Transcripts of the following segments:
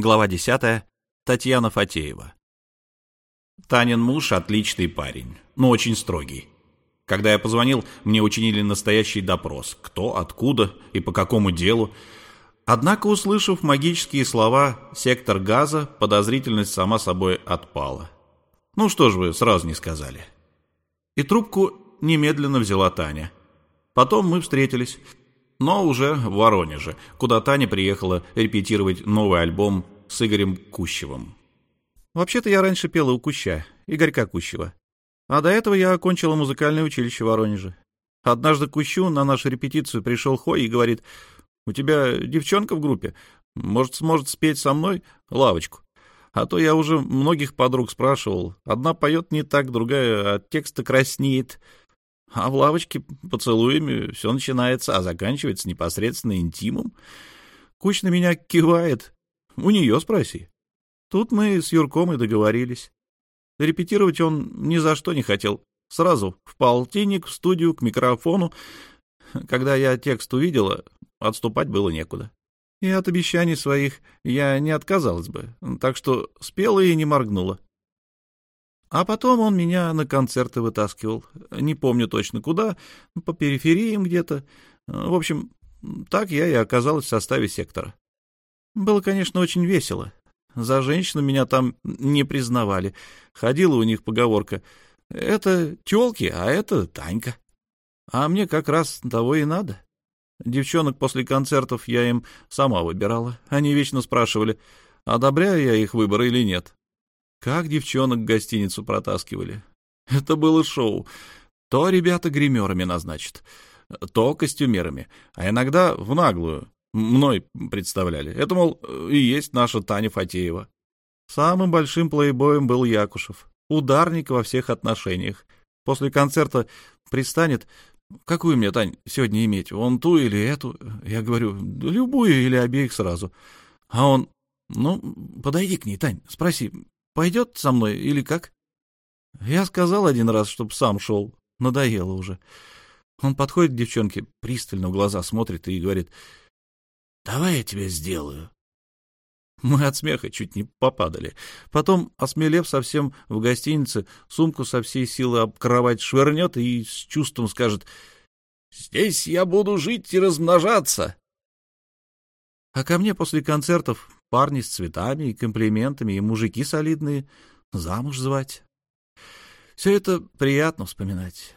Глава 10. Татьяна Фатеева. Танин муж отличный парень, но очень строгий. Когда я позвонил, мне учинили настоящий допрос. Кто, откуда и по какому делу. Однако, услышав магические слова «сектор газа», подозрительность сама собой отпала. Ну что ж вы сразу не сказали. И трубку немедленно взяла Таня. Потом мы встретились но уже в Воронеже, куда Таня приехала репетировать новый альбом с Игорем Кущевым. Вообще-то я раньше пела у Куща, Игорька Кущева. А до этого я окончила музыкальное училище в Воронеже. Однажды Кущу на нашу репетицию пришел Хой и говорит, «У тебя девчонка в группе, может, сможет спеть со мной лавочку?» А то я уже многих подруг спрашивал. Одна поет не так, другая от текста краснеет. А в лавочке поцелуями все начинается, а заканчивается непосредственно интимом. Куч на меня кивает. У нее спроси. Тут мы с Юрком и договорились. Репетировать он ни за что не хотел. Сразу в полтинник, в студию, к микрофону. Когда я текст увидела, отступать было некуда. И от обещаний своих я не отказалась бы, так что спела и не моргнула. А потом он меня на концерты вытаскивал. Не помню точно куда, по перифериям где-то. В общем, так я и оказалась в составе сектора. Было, конечно, очень весело. За женщину меня там не признавали. Ходила у них поговорка «Это тёлки, а это Танька». А мне как раз того и надо. Девчонок после концертов я им сама выбирала. Они вечно спрашивали, одобряю я их выбор или нет. Как девчонок в гостиницу протаскивали. Это было шоу. То ребята гримерами назначат, то костюмерами, а иногда в наглую. Мной представляли. Это, мол, и есть наша Таня Фатеева. Самым большим плейбоем был Якушев. Ударник во всех отношениях. После концерта пристанет. Какую мне, Тань, сегодня иметь? Он ту или эту? Я говорю, любую или обеих сразу. А он, ну, подойди к ней, Тань, спроси, Пойдет со мной или как? Я сказал один раз, чтоб сам шел. Надоело уже. Он подходит к девчонке, пристально в глаза смотрит и говорит, «Давай я тебе сделаю». Мы от смеха чуть не попадали. Потом, осмелев совсем в гостинице, сумку со всей силы об кровать швырнет и с чувством скажет, «Здесь я буду жить и размножаться». А ко мне после концертов Парни с цветами и комплиментами, и мужики солидные. Замуж звать. Все это приятно вспоминать.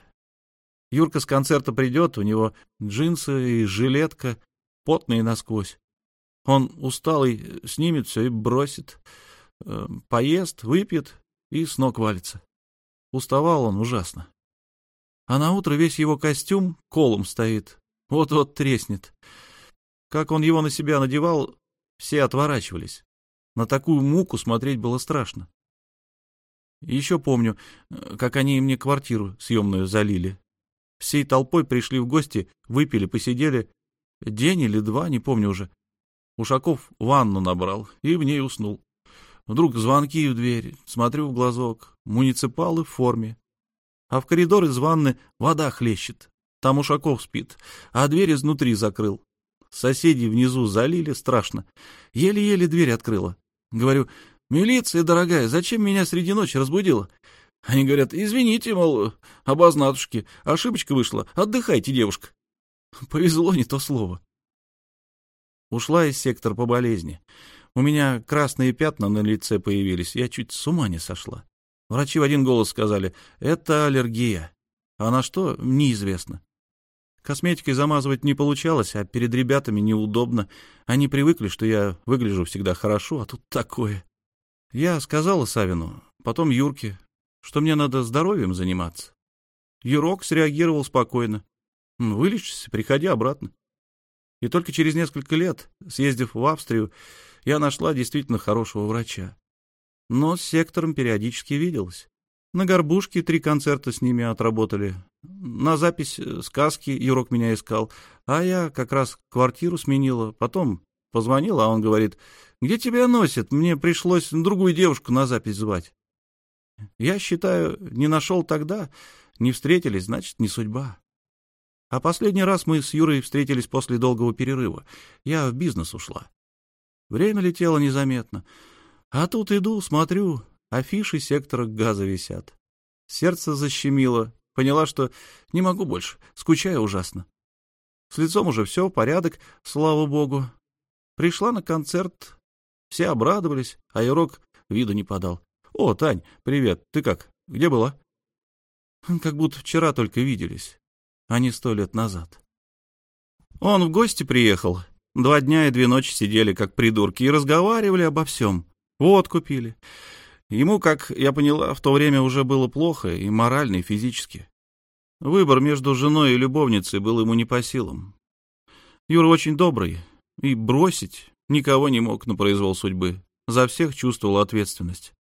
Юрка с концерта придет, у него джинсы и жилетка, потные насквозь. Он усталый снимет все и бросит. Э, поест, выпьет и с ног валится. Уставал он ужасно. А на утро весь его костюм колом стоит, вот-вот треснет. Как он его на себя надевал, все отворачивались. На такую муку смотреть было страшно. Еще помню, э, как они мне квартиру съемную залили. Всей толпой пришли в гости, выпили, посидели. День или два, не помню уже. Ушаков ванну набрал и в ней уснул. Вдруг звонки в дверь, смотрю в глазок. Муниципалы в форме. А в коридор из ванны вода хлещет. Там Ушаков спит, а дверь изнутри закрыл. Соседи внизу залили страшно. Еле-еле дверь открыла. Говорю, милиция, дорогая, зачем меня среди ночи разбудила? Они говорят, извините, мол, обознатушки, ошибочка вышла, отдыхайте, девушка. Повезло не то слово. Ушла из сектора по болезни. У меня красные пятна на лице появились, я чуть с ума не сошла. Врачи в один голос сказали, это аллергия. А на что, неизвестно. Косметикой замазывать не получалось, а перед ребятами неудобно. Они привыкли, что я выгляжу всегда хорошо, а тут такое. Я сказала Савину, потом Юрке, что мне надо здоровьем заниматься. Юрок среагировал спокойно. Вылечишься, приходи обратно. И только через несколько лет, съездив в Австрию, я нашла действительно хорошего врача. Но с сектором периодически виделась. На горбушке три концерта с ними отработали. На запись э, сказки Юрок меня искал, а я как раз квартиру сменила. Потом позвонила, а он говорит, где тебя носит? Мне пришлось другую девушку на запись звать. Я считаю, не нашел тогда, не встретились, значит, не судьба. А последний раз мы с Юрой встретились после долгого перерыва. Я в бизнес ушла. Время летело незаметно. А тут иду, смотрю, афиши сектора газа висят. Сердце защемило. Поняла, что не могу больше, скучаю ужасно. С лицом уже все, порядок, слава богу. Пришла на концерт, все обрадовались, а Ирок виду не подал. — О, Тань, привет, ты как? Где была? — Как будто вчера только виделись, а не сто лет назад. Он в гости приехал. Два дня и две ночи сидели, как придурки, и разговаривали обо всем. Вот купили. Ему, как я поняла, в то время уже было плохо и морально, и физически. Выбор между женой и любовницей был ему не по силам. Юра очень добрый, и бросить никого не мог на произвол судьбы. За всех чувствовал ответственность.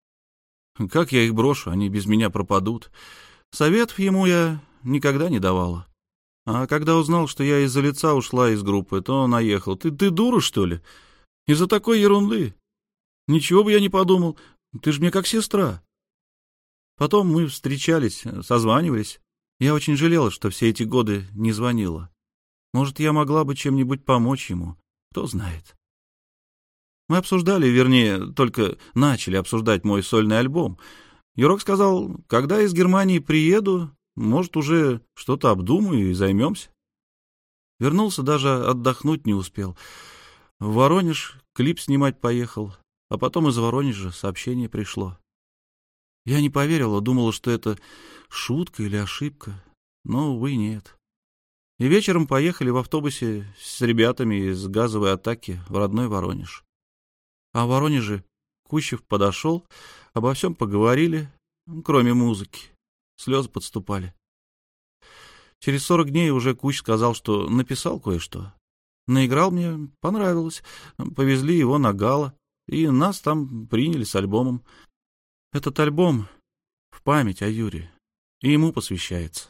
Как я их брошу, они без меня пропадут. Советов ему я никогда не давала. А когда узнал, что я из-за лица ушла из группы, то наехал. Ты, ты дура, что ли? Из-за такой ерунды. Ничего бы я не подумал. Ты же мне как сестра. Потом мы встречались, созванивались. Я очень жалела, что все эти годы не звонила. Может, я могла бы чем-нибудь помочь ему, кто знает. Мы обсуждали, вернее, только начали обсуждать мой сольный альбом. Юрок сказал, когда из Германии приеду, может, уже что-то обдумаю и займемся. Вернулся, даже отдохнуть не успел. В Воронеж клип снимать поехал, а потом из Воронежа сообщение пришло. Я не поверила, думала, что это шутка или ошибка, но, увы, нет. И вечером поехали в автобусе с ребятами из газовой атаки в родной Воронеж. А в Воронеже Кущев подошел, обо всем поговорили, кроме музыки. Слезы подступали. Через сорок дней уже Кущ сказал, что написал кое-что. Наиграл мне, понравилось. Повезли его на гала, и нас там приняли с альбомом. Этот альбом в память о Юре и ему посвящается.